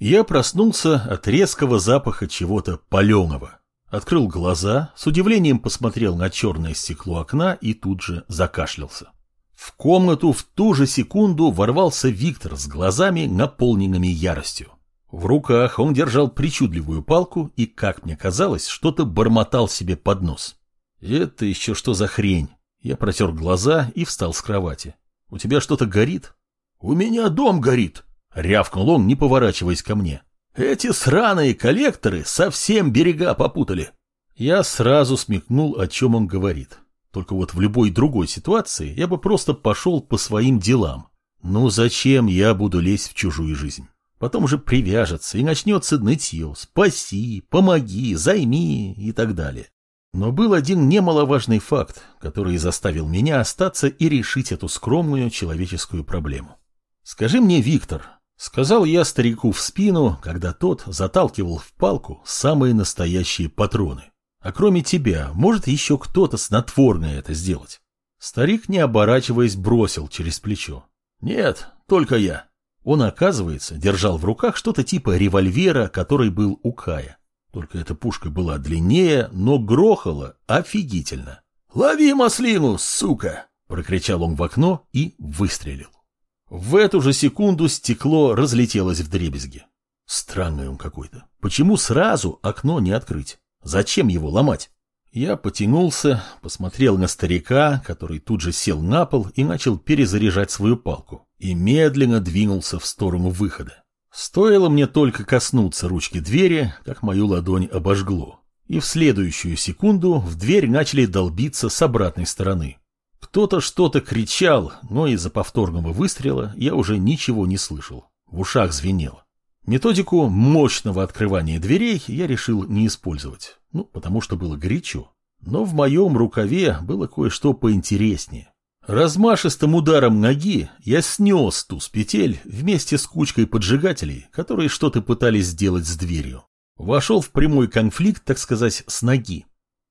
Я проснулся от резкого запаха чего-то паленого. Открыл глаза, с удивлением посмотрел на черное стекло окна и тут же закашлялся. В комнату в ту же секунду ворвался Виктор с глазами, наполненными яростью. В руках он держал причудливую палку и, как мне казалось, что-то бормотал себе под нос. «Это еще что за хрень?» Я протер глаза и встал с кровати. «У тебя что-то горит?» «У меня дом горит!» — рявкнул он, не поворачиваясь ко мне. «Эти сраные коллекторы совсем берега попутали!» Я сразу смекнул, о чем он говорит. Только вот в любой другой ситуации я бы просто пошел по своим делам. Ну зачем я буду лезть в чужую жизнь? Потом же привяжется и начнется нытье «спаси», «помоги», «займи» и так далее. Но был один немаловажный факт, который заставил меня остаться и решить эту скромную человеческую проблему. «Скажи мне, Виктор», — сказал я старику в спину, когда тот заталкивал в палку самые настоящие патроны. «А кроме тебя, может еще кто-то снотворное это сделать?» Старик, не оборачиваясь, бросил через плечо. «Нет, только я». Он, оказывается, держал в руках что-то типа револьвера, который был у Кая. Только эта пушка была длиннее, но грохала офигительно. «Лови маслину, сука!» — прокричал он в окно и выстрелил. В эту же секунду стекло разлетелось в дребезги. Странный он какой-то. Почему сразу окно не открыть? Зачем его ломать? Я потянулся, посмотрел на старика, который тут же сел на пол и начал перезаряжать свою палку, и медленно двинулся в сторону выхода. Стоило мне только коснуться ручки двери, как мою ладонь обожгло, и в следующую секунду в дверь начали долбиться с обратной стороны. Кто-то что-то кричал, но из-за повторного выстрела я уже ничего не слышал. В ушах звенело. Методику мощного открывания дверей я решил не использовать. Ну, потому что было горячо. Но в моем рукаве было кое-что поинтереснее. Размашистым ударом ноги я снес ту с петель вместе с кучкой поджигателей, которые что-то пытались сделать с дверью. Вошел в прямой конфликт, так сказать, с ноги.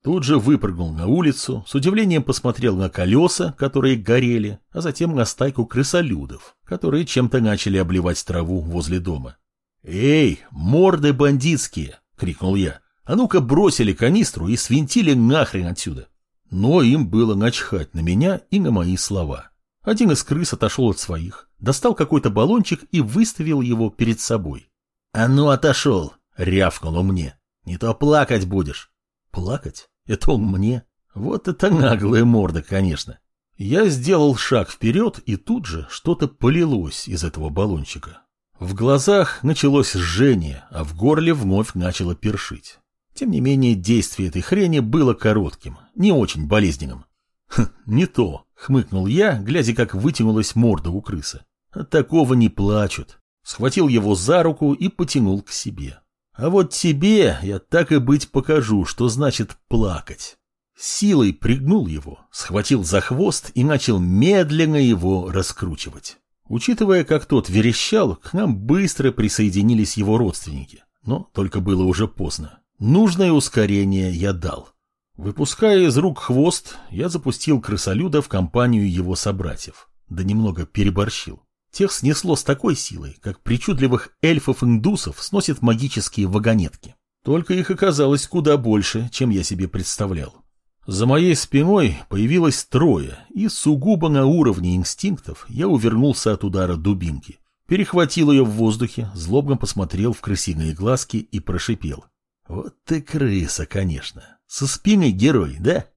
Тут же выпрыгнул на улицу, с удивлением посмотрел на колеса, которые горели, а затем на стайку крысолюдов, которые чем-то начали обливать траву возле дома. «Эй, морды бандитские!» — крикнул я. «А ну-ка бросили канистру и свинтили нахрен отсюда!» Но им было начхать на меня и на мои слова. Один из крыс отошел от своих, достал какой-то баллончик и выставил его перед собой. «А ну отошел!» — рявкнул он мне. «Не то плакать будешь!» «Плакать? Это он мне. Вот это наглая морда, конечно. Я сделал шаг вперед, и тут же что-то полилось из этого баллончика. В глазах началось жжение, а в горле вновь начало першить. Тем не менее, действие этой хрени было коротким, не очень болезненным. «Хм, не то», — хмыкнул я, глядя, как вытянулась морда у крысы. «От такого не плачут». Схватил его за руку и потянул к себе. А вот тебе я так и быть покажу, что значит плакать. Силой пригнул его, схватил за хвост и начал медленно его раскручивать. Учитывая, как тот верещал, к нам быстро присоединились его родственники. Но только было уже поздно. Нужное ускорение я дал. Выпуская из рук хвост, я запустил крысолюда в компанию его собратьев. Да немного переборщил. Тех снесло с такой силой, как причудливых эльфов-индусов сносят магические вагонетки. Только их оказалось куда больше, чем я себе представлял. За моей спиной появилось трое, и сугубо на уровне инстинктов я увернулся от удара дубинки. Перехватил ее в воздухе, злобно посмотрел в крысиные глазки и прошипел. Вот ты крыса, конечно. Со спиной герой, да?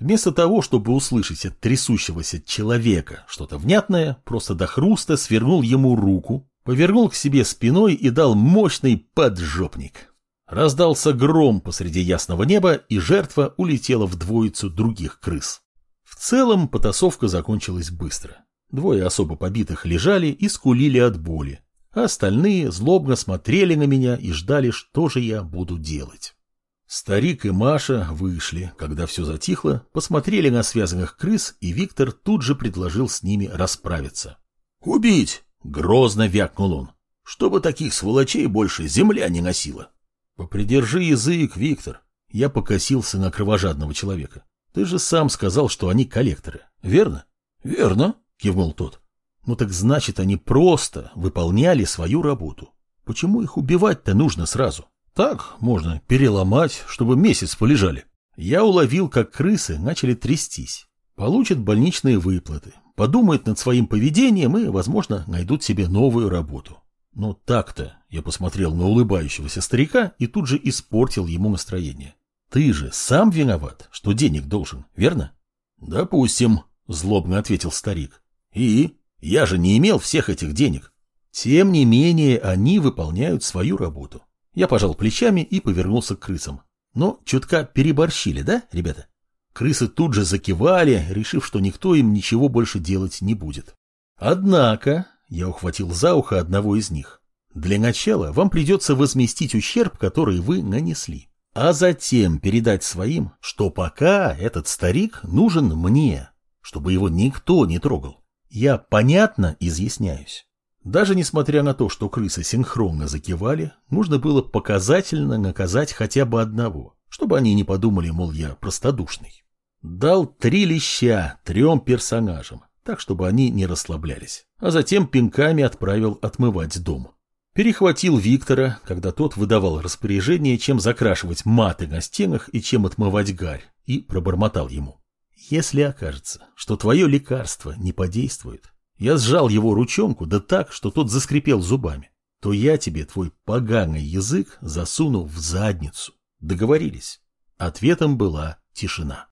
Вместо того, чтобы услышать от трясущегося человека что-то внятное, просто до хруста свернул ему руку, повернул к себе спиной и дал мощный поджопник. Раздался гром посреди ясного неба, и жертва улетела в двоицу других крыс. В целом потасовка закончилась быстро. Двое особо побитых лежали и скулили от боли, а остальные злобно смотрели на меня и ждали, что же я буду делать. Старик и Маша вышли, когда все затихло, посмотрели на связанных крыс, и Виктор тут же предложил с ними расправиться. «Убить!» — грозно вякнул он. «Чтобы таких сволочей больше земля не носила!» «Попридержи язык, Виктор!» Я покосился на кровожадного человека. «Ты же сам сказал, что они коллекторы, верно?» «Верно!» — кивнул тот. «Ну так значит, они просто выполняли свою работу. Почему их убивать-то нужно сразу? Так можно переломать, чтобы месяц полежали. Я уловил, как крысы начали трястись. Получат больничные выплаты, подумают над своим поведением и, возможно, найдут себе новую работу. Но так-то я посмотрел на улыбающегося старика и тут же испортил ему настроение. Ты же сам виноват, что денег должен, верно? Допустим, злобно ответил старик. И? Я же не имел всех этих денег. Тем не менее, они выполняют свою работу. Я пожал плечами и повернулся к крысам. Но чутка переборщили, да, ребята? Крысы тут же закивали, решив, что никто им ничего больше делать не будет. Однако, я ухватил за ухо одного из них, для начала вам придется возместить ущерб, который вы нанесли, а затем передать своим, что пока этот старик нужен мне, чтобы его никто не трогал. Я понятно изъясняюсь. Даже несмотря на то, что крысы синхронно закивали, нужно было показательно наказать хотя бы одного, чтобы они не подумали, мол, я простодушный. Дал три леща трем персонажам, так, чтобы они не расслаблялись, а затем пинками отправил отмывать дом. Перехватил Виктора, когда тот выдавал распоряжение, чем закрашивать маты на стенах и чем отмывать гарь, и пробормотал ему. Если окажется, что твое лекарство не подействует, я сжал его ручонку да так, что тот заскрипел зубами, то я тебе твой поганый язык засуну в задницу. Договорились? Ответом была тишина.